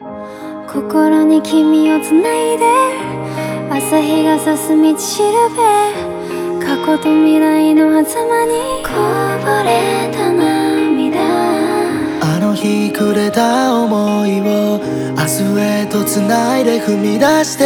心に君をつないで朝日がさす道しるべ過去と未来の狭間にこぼれた涙。あの日くれた想いを明日へとつないで踏み出して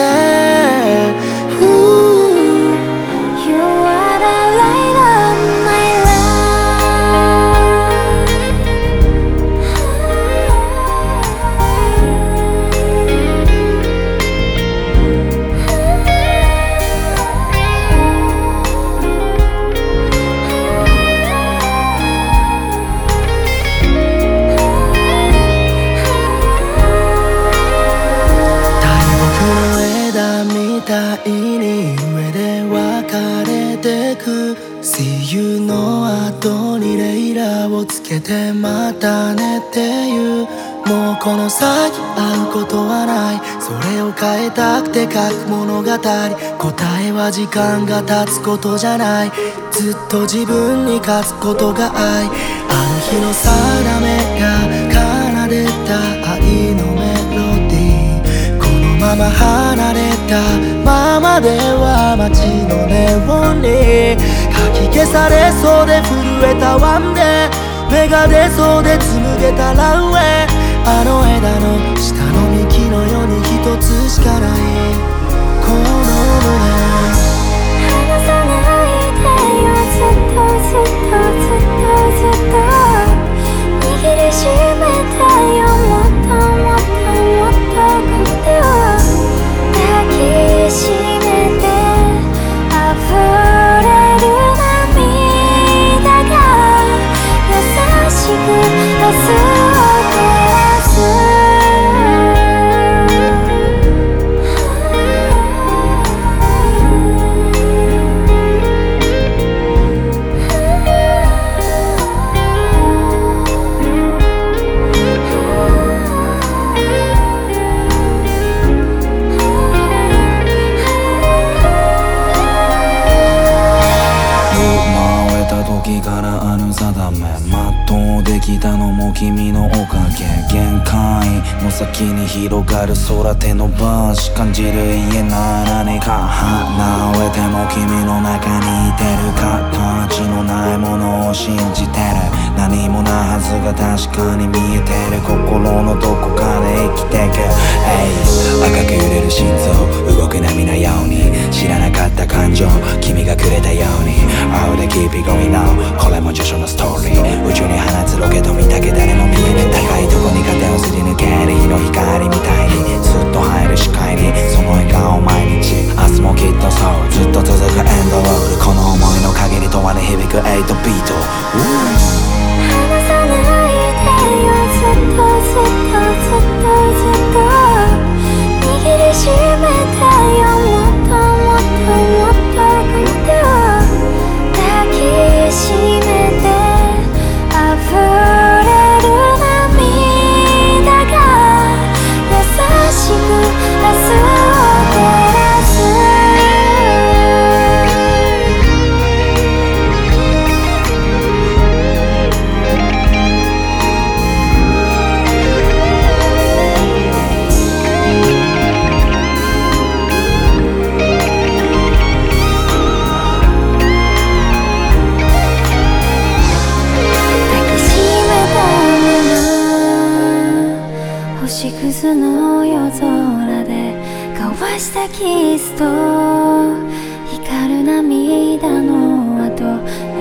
See you の後にレイラーをつけてまたねっていう。もうこの先会うことはない。それを変えたくて書く物語。答えは時間が経つことじゃない。ずっと自分に勝つことが愛。あの日の定めが奏でた。まま離れたままでは街のネオンにかき消されそうで震えたワンデー芽が出そうで紡げたランウェイ。あの絵きたのも君のおかげ限界の先に広がる空手伸ばし感じる言えない何か離れても君の中にいてる形のないものを信じてる何もないはずが確かに見えてる心のどこかで生きてく hey, 赤く揺れる心臓動く波のよ8ビート。離さないでよずっとずっとずっとずっと。握りしめの夜空で交わしたキスと光る涙の後